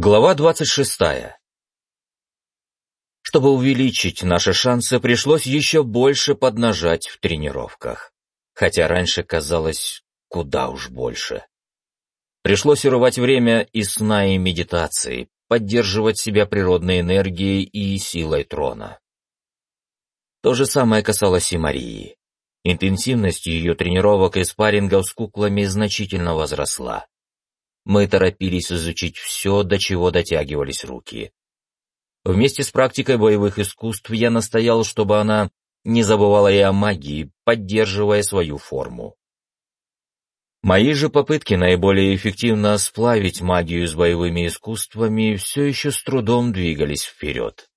Глава 26. Чтобы увеличить наши шансы, пришлось еще больше поднажать в тренировках. Хотя раньше казалось куда уж больше. Пришлось урывать время и сна, и медитации, поддерживать себя природной энергией и силой трона. То же самое касалось и Марии. Интенсивность ее тренировок и спаррингов с куклами значительно возросла. Мы торопились изучить все, до чего дотягивались руки. Вместе с практикой боевых искусств я настоял, чтобы она не забывала и о магии, поддерживая свою форму. Мои же попытки наиболее эффективно сплавить магию с боевыми искусствами все еще с трудом двигались вперед.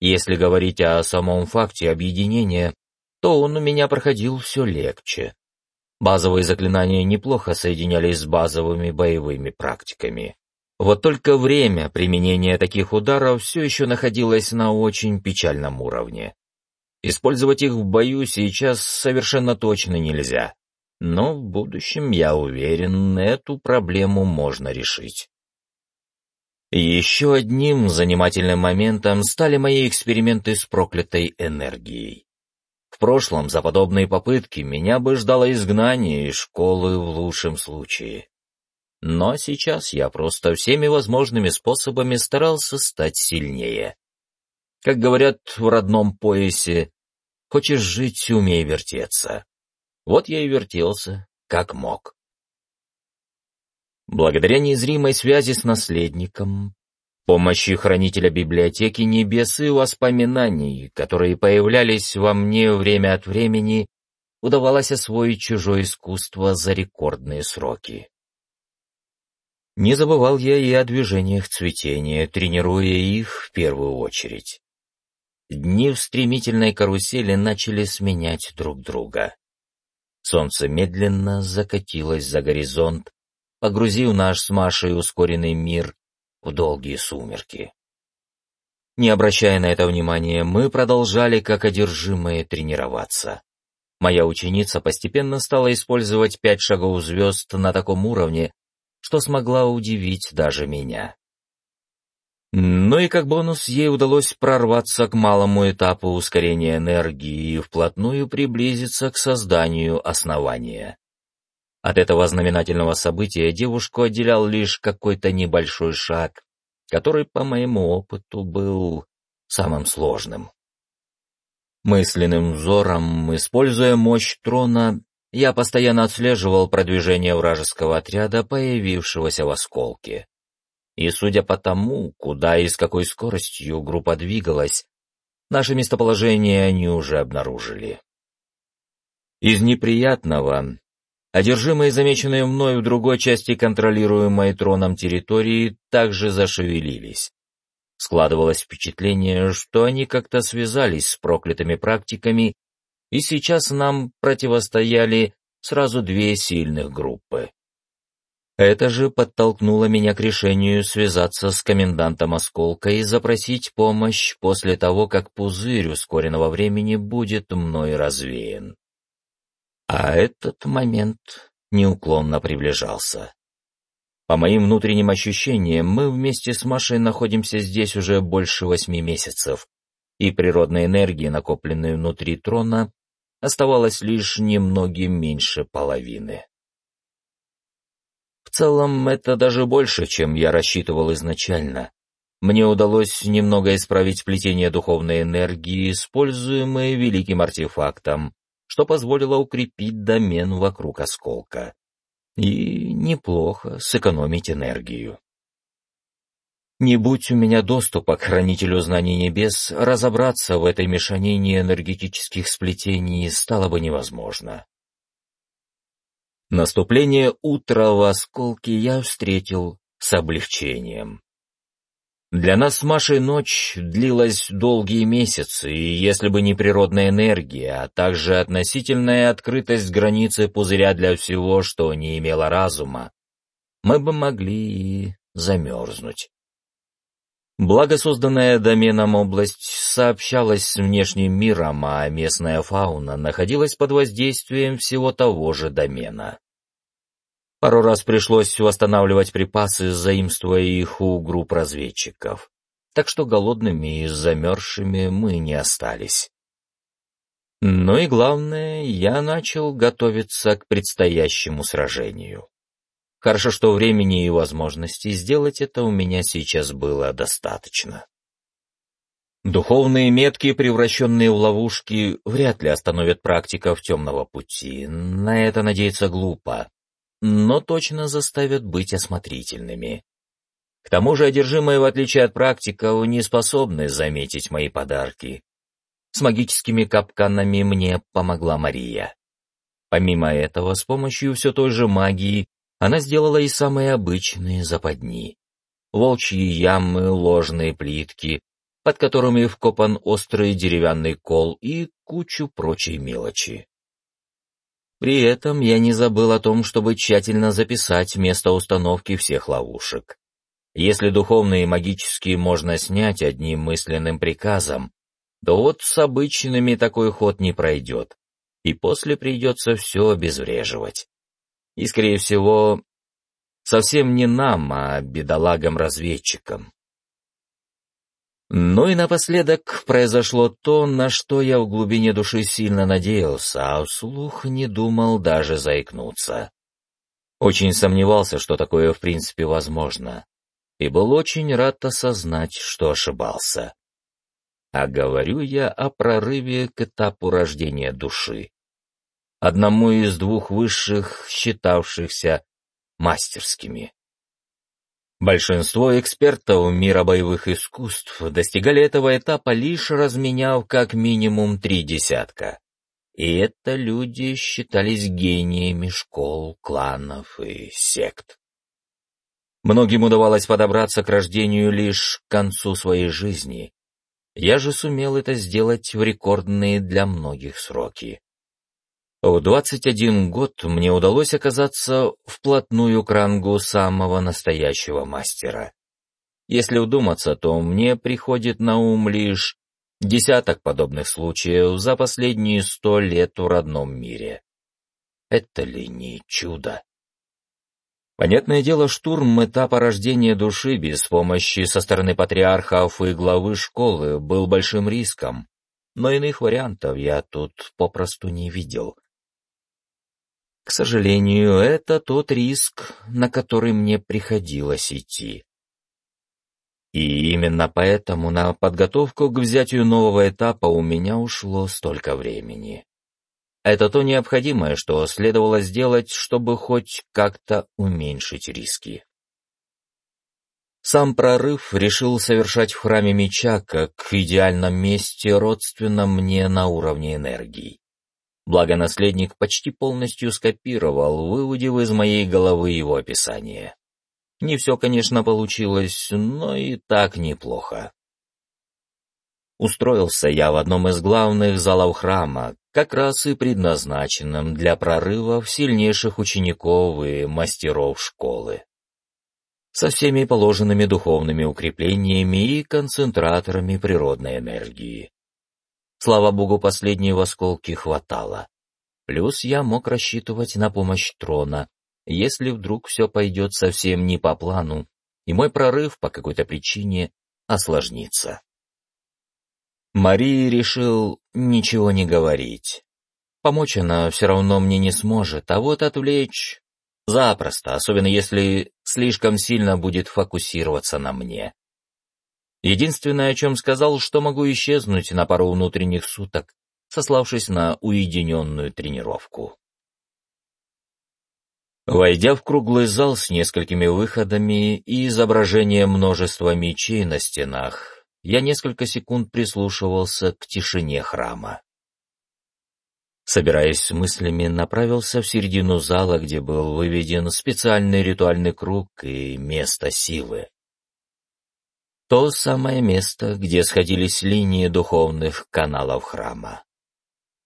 Если говорить о самом факте объединения, то он у меня проходил все легче. Базовые заклинания неплохо соединялись с базовыми боевыми практиками. Вот только время применения таких ударов все еще находилось на очень печальном уровне. Использовать их в бою сейчас совершенно точно нельзя. Но в будущем, я уверен, эту проблему можно решить. Еще одним занимательным моментом стали мои эксперименты с проклятой энергией. Прошлом за подобные попытки меня бы ждало изгнание из школы в лучшем случае. Но сейчас я просто всеми возможными способами старался стать сильнее. Как говорят в родном поясе, хочешь жить, умей вертеться. Вот я и вертелся, как мог. Благодаря незримой связи с наследником, помощи хранителя библиотеки небес и воспоминаний, которые появлялись во мне время от времени, удавалось освоить чужое искусство за рекордные сроки. Не забывал я и о движениях цветения, тренируя их в первую очередь. Дни в стремительной карусели начали сменять друг друга. Солнце медленно закатилось за горизонт, погрузив наш с Машей ускоренный мир в долгие сумерки. Не обращая на это внимания, мы продолжали как одержимые тренироваться. Моя ученица постепенно стала использовать пять шагов звезд на таком уровне, что смогла удивить даже меня. Ну и как бонус ей удалось прорваться к малому этапу ускорения энергии и вплотную приблизиться к созданию основания. От этого знаменательного события девушку отделял лишь какой-то небольшой шаг, который, по моему опыту, был самым сложным. Мысленным взором, используя мощь трона, я постоянно отслеживал продвижение вражеского отряда, появившегося в осколке. И судя по тому, куда и с какой скоростью группа двигалась, наше местоположение они уже обнаружили. Из неприятного Одержимые, замеченные мной в другой части контролируемой троном территории, также зашевелились. Складывалось впечатление, что они как-то связались с проклятыми практиками, и сейчас нам противостояли сразу две сильных группы. Это же подтолкнуло меня к решению связаться с комендантом Осколка и запросить помощь после того, как пузырь ускоренного времени будет мной развеян. А этот момент неуклонно приближался. По моим внутренним ощущениям, мы вместе с Машей находимся здесь уже больше восьми месяцев, и природной энергии, накопленной внутри трона, оставалось лишь немногим меньше половины. В целом, это даже больше, чем я рассчитывал изначально. Мне удалось немного исправить плетение духовной энергии, используемой великим артефактом, что позволило укрепить домен вокруг осколка. И неплохо сэкономить энергию. Не будь у меня доступа к хранителю знаний небес, разобраться в этой мешанине энергетических сплетений стало бы невозможно. Наступление утра в осколке я встретил с облегчением. Для нас с Машей ночь длилась долгие месяцы, и если бы не природная энергия, а также относительная открытость границы пузыря для всего, что не имело разума, мы бы могли и замерзнуть. Благо созданная доменом область сообщалась с внешним миром, а местная фауна находилась под воздействием всего того же домена. Пару раз пришлось восстанавливать припасы, заимствуя их у групп разведчиков. Так что голодными и замерзшими мы не остались. Ну и главное, я начал готовиться к предстоящему сражению. Хорошо, что времени и возможностей сделать это у меня сейчас было достаточно. Духовные метки, превращенные в ловушки, вряд ли остановят практиков темного пути. На это надеяться глупо, но точно заставят быть осмотрительными. К тому же одержимые, в отличие от практиков, не способны заметить мои подарки. С магическими капканами мне помогла Мария. Помимо этого, с помощью все той же магии, она сделала и самые обычные западни. Волчьи ямы, ложные плитки, под которыми вкопан острый деревянный кол и кучу прочей мелочи. При этом я не забыл о том, чтобы тщательно записать место установки всех ловушек. Если духовные и магические можно снять одним мысленным приказом, то вот с обычными такой ход не пройдет, и после придется все обезвреживать. И, скорее всего, совсем не нам, а бедолагам-разведчикам. Ну и напоследок произошло то, на что я в глубине души сильно надеялся, а вслух не думал даже заикнуться. Очень сомневался, что такое в принципе возможно, и был очень рад осознать, что ошибался. А говорю я о прорыве к этапу рождения души одному из двух высших, считавшихся мастерскими. Большинство экспертов мира боевых искусств достигали этого этапа, лишь разменяв как минимум три десятка. И это люди считались гениями школ, кланов и сект. Многим удавалось подобраться к рождению лишь к концу своей жизни. Я же сумел это сделать в рекордные для многих сроки. В 21 год мне удалось оказаться вплотную к рангу самого настоящего мастера. Если удуматься, то мне приходит на ум лишь десяток подобных случаев за последние сто лет в родном мире. Это ли не чудо? Понятное дело, штурм этапа рождения души без помощи со стороны патриархов и главы школы был большим риском, но иных вариантов я тут попросту не видел. К сожалению, это тот риск, на который мне приходилось идти. И именно поэтому на подготовку к взятию нового этапа у меня ушло столько времени. Это то необходимое, что следовало сделать, чтобы хоть как-то уменьшить риски. Сам прорыв решил совершать в храме меча как идеальном месте, родственном мне на уровне энергии. Благо наследник почти полностью скопировал, выудив из моей головы его описание. Не все, конечно, получилось, но и так неплохо. Устроился я в одном из главных залов храма, как раз и предназначенном для прорывов сильнейших учеников и мастеров школы. Со всеми положенными духовными укреплениями и концентраторами природной энергии. Слава богу, последней в хватало. Плюс я мог рассчитывать на помощь трона, если вдруг все пойдет совсем не по плану, и мой прорыв по какой-то причине осложнится. Марии решил ничего не говорить. Помочь она все равно мне не сможет, а вот отвлечь запросто, особенно если слишком сильно будет фокусироваться на мне. Единственное, о чем сказал, что могу исчезнуть на пару внутренних суток, сославшись на уединенную тренировку. Войдя в круглый зал с несколькими выходами и изображением множества мечей на стенах, я несколько секунд прислушивался к тишине храма. Собираясь с мыслями, направился в середину зала, где был выведен специальный ритуальный круг и место силы. То самое место, где сходились линии духовных каналов храма.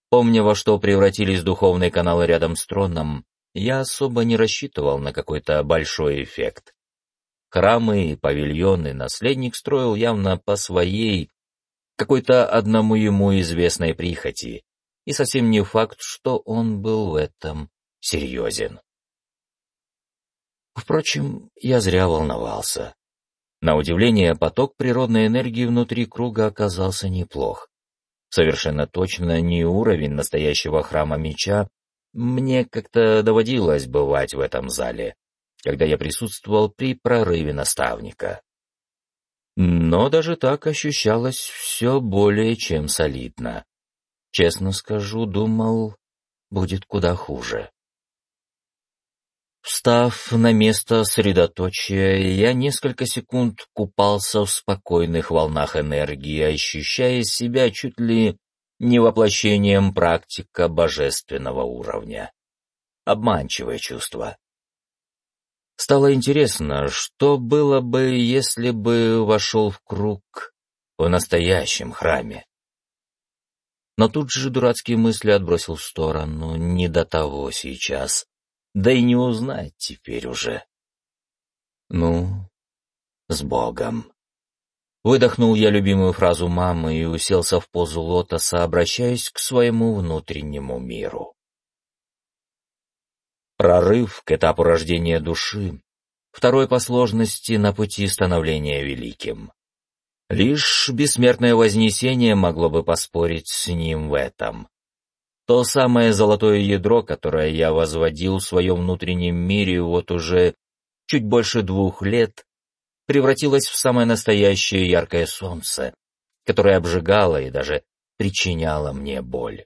Помня, во что превратились духовные каналы рядом с троном, я особо не рассчитывал на какой-то большой эффект. Храмы и павильоны наследник строил явно по своей, какой-то одному ему известной прихоти, и совсем не факт, что он был в этом серьезен. Впрочем, я зря волновался. На удивление, поток природной энергии внутри круга оказался неплох. Совершенно точно не уровень настоящего храма меча, мне как-то доводилось бывать в этом зале, когда я присутствовал при прорыве наставника. Но даже так ощущалось все более чем солидно. Честно скажу, думал, будет куда хуже. Встав на место средоточия, я несколько секунд купался в спокойных волнах энергии, ощущая себя чуть ли не воплощением практика божественного уровня. Обманчивое чувство. Стало интересно, что было бы, если бы вошел в круг в настоящем храме. Но тут же дурацкие мысли отбросил в сторону, не до того сейчас да и не узнать теперь уже. Ну, с Богом. Выдохнул я любимую фразу мамы и уселся в позу лотоса, обращаясь к своему внутреннему миру. Прорыв к этапу рождения души, второй по сложности на пути становления великим. Лишь бессмертное вознесение могло бы поспорить с ним в этом. То самое золотое ядро, которое я возводил в своем внутреннем мире вот уже чуть больше двух лет, превратилось в самое настоящее яркое солнце, которое обжигало и даже причиняло мне боль.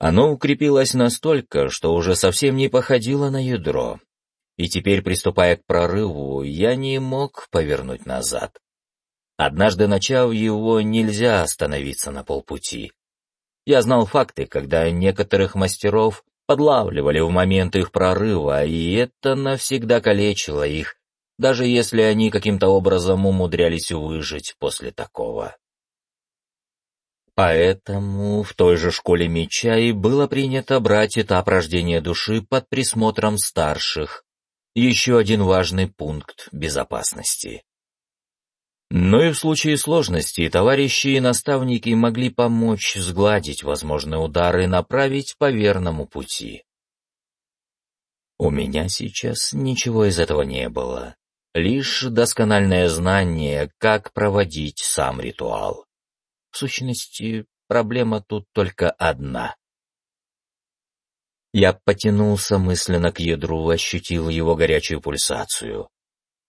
Оно укрепилось настолько, что уже совсем не походило на ядро, и теперь, приступая к прорыву, я не мог повернуть назад. Однажды начав его, нельзя остановиться на полпути. Я знал факты, когда некоторых мастеров подлавливали в момент их прорыва, и это навсегда калечило их, даже если они каким-то образом умудрялись выжить после такого. Поэтому в той же школе меча и было принято брать этап рождения души под присмотром старших, еще один важный пункт безопасности. Но и в случае сложности товарищи и наставники могли помочь сгладить возможные удары и направить по верному пути. У меня сейчас ничего из этого не было, лишь доскональное знание, как проводить сам ритуал. В сущности, проблема тут только одна. Я потянулся мысленно к ядру, ощутил его горячую пульсацию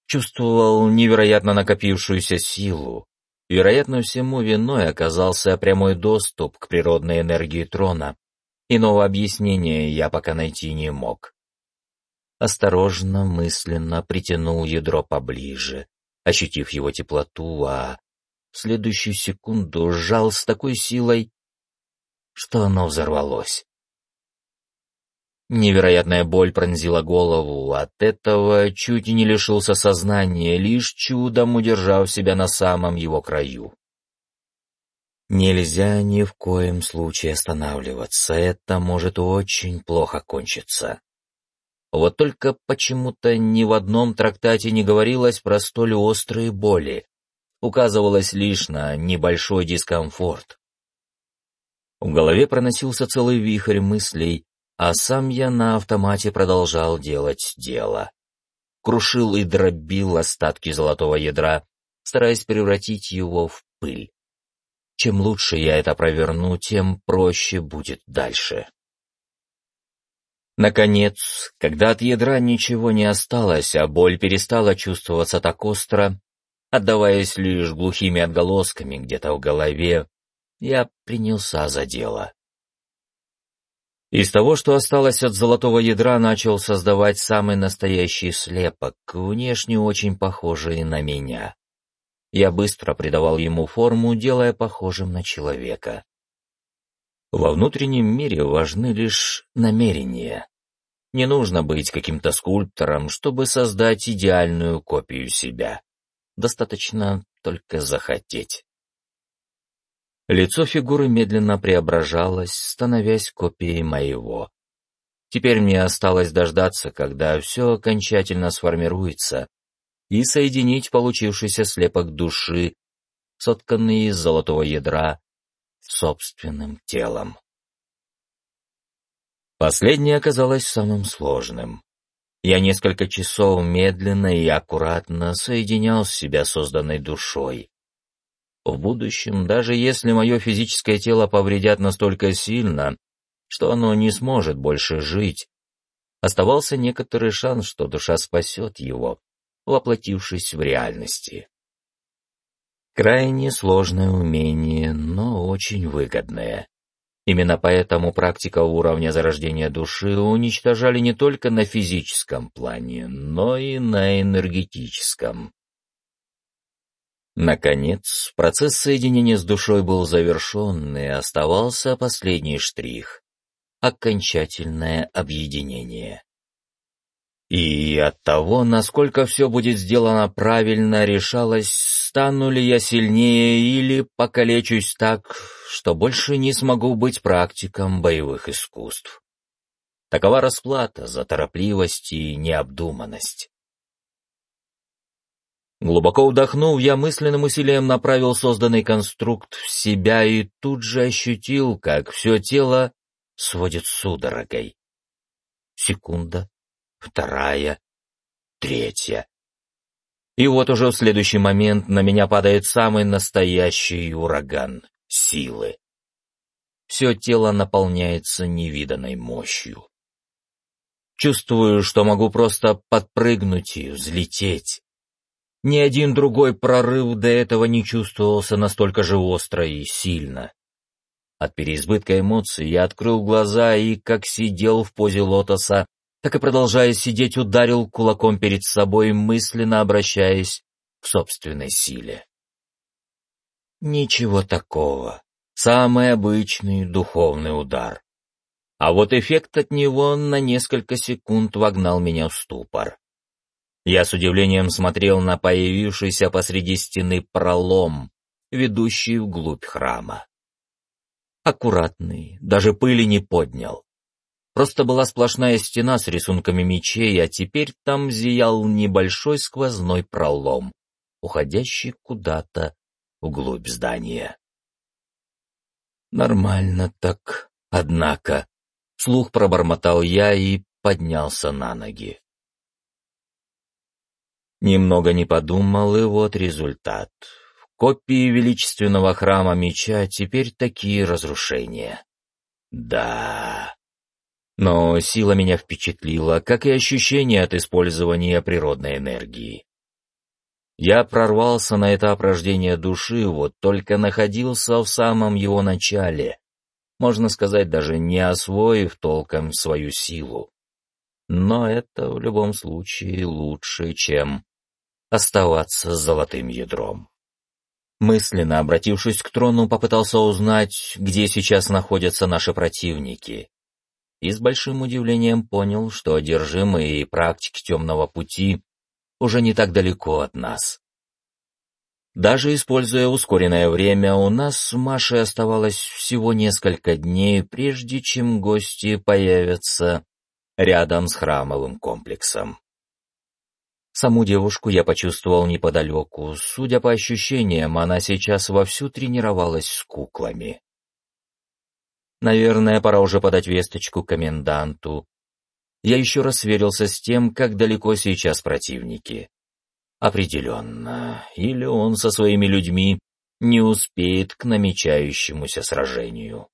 чувствовал невероятно накопившуюся силу. Вероятно, всему виной оказался прямой доступ к природной энергии трона. Иного объяснения я пока найти не мог. Осторожно, мысленно притянул ядро поближе, ощутив его теплоту, а в следующую секунду сжал с такой силой, что оно взорвалось. Невероятная боль пронзила голову, от этого чуть не лишился сознания, лишь чудом удержав себя на самом его краю. Нельзя ни в коем случае останавливаться, это может очень плохо кончиться. Вот только почему-то ни в одном трактате не говорилось про столь острые боли, указывалось лишь на небольшой дискомфорт. В голове проносился целый вихрь мыслей, а сам я на автомате продолжал делать дело. Крушил и дробил остатки золотого ядра, стараясь превратить его в пыль. Чем лучше я это проверну, тем проще будет дальше. Наконец, когда от ядра ничего не осталось, а боль перестала чувствоваться так остро, отдаваясь лишь глухими отголосками где-то в голове, я принялся за дело. Из того, что осталось от золотого ядра, начал создавать самый настоящий слепок, внешне очень похожий на меня. Я быстро придавал ему форму, делая похожим на человека. Во внутреннем мире важны лишь намерения. Не нужно быть каким-то скульптором, чтобы создать идеальную копию себя. Достаточно только захотеть. Лицо фигуры медленно преображалось, становясь копией моего. Теперь мне осталось дождаться, когда все окончательно сформируется, и соединить получившийся слепок души, сотканный из золотого ядра, собственным телом. Последнее оказалось самым сложным. Я несколько часов медленно и аккуратно соединял себя созданной душой. В будущем, даже если мое физическое тело повредят настолько сильно, что оно не сможет больше жить, оставался некоторый шанс, что душа спасет его, воплотившись в реальности. Крайне сложное умение, но очень выгодное. Именно поэтому практика уровня зарождения души уничтожали не только на физическом плане, но и на энергетическом. Наконец, процесс соединения с душой был завершен, и оставался последний штрих — окончательное объединение. И от того, насколько все будет сделано правильно, решалось, стану ли я сильнее или покалечусь так, что больше не смогу быть практиком боевых искусств. Такова расплата за торопливость и необдуманность. Глубоко вдохнув, я мысленным усилием направил созданный конструкт в себя и тут же ощутил, как все тело сводит судорогой. Секунда, вторая, третья. И вот уже в следующий момент на меня падает самый настоящий ураган силы. Все тело наполняется невиданной мощью. Чувствую, что могу просто подпрыгнуть и взлететь. Ни один другой прорыв до этого не чувствовался настолько же остро и сильно. От переизбытка эмоций я открыл глаза и, как сидел в позе лотоса, так и продолжая сидеть, ударил кулаком перед собой, мысленно обращаясь к собственной силе. Ничего такого. Самый обычный духовный удар. А вот эффект от него на несколько секунд вогнал меня в ступор. Я с удивлением смотрел на появившийся посреди стены пролом, ведущий вглубь храма. Аккуратный, даже пыли не поднял. Просто была сплошная стена с рисунками мечей, а теперь там зиял небольшой сквозной пролом, уходящий куда-то вглубь здания. Нормально так, однако. Слух пробормотал я и поднялся на ноги. Немного не подумал, и вот результат. В копии величественного храма меча теперь такие разрушения. Да. Но сила меня впечатлила, как и ощущение от использования природной энергии. Я прорвался на этап рождения души, вот только находился в самом его начале, можно сказать, даже не освоив толком свою силу. Но это в любом случае лучше, чем оставаться золотым ядром. Мысленно обратившись к трону, попытался узнать, где сейчас находятся наши противники. И с большим удивлением понял, что одержимые практики темного пути уже не так далеко от нас. Даже используя ускоренное время, у нас с Машей оставалось всего несколько дней, прежде чем гости появятся рядом с храмовым комплексом. Саму девушку я почувствовал неподалеку. Судя по ощущениям, она сейчас вовсю тренировалась с куклами. Наверное, пора уже подать весточку коменданту. Я еще раз сверился с тем, как далеко сейчас противники. Определенно, или он со своими людьми не успеет к намечающемуся сражению.